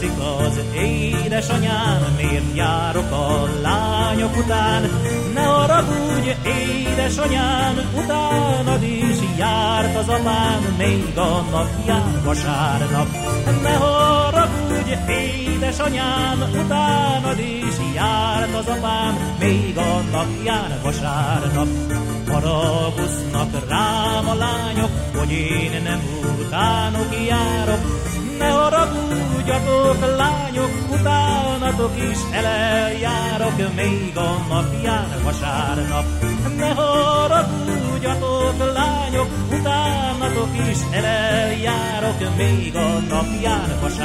alszik az édesanyám, miért járok a lányok után? Ne haragudj, édesanyám, utánad is járt az apám, még a napján vasárnap. Ne haragudj, édesanyám, utánad is járt az apám, még a napján vasárnap. Haragusznak rám a lányok, hogy én nem utánok haragudjatok, lányok, utánatok is eleljárok, még a napján vasárnap. Ne haragudjatok, lányok, utánatok is eleljárok, még a napján vasárnap.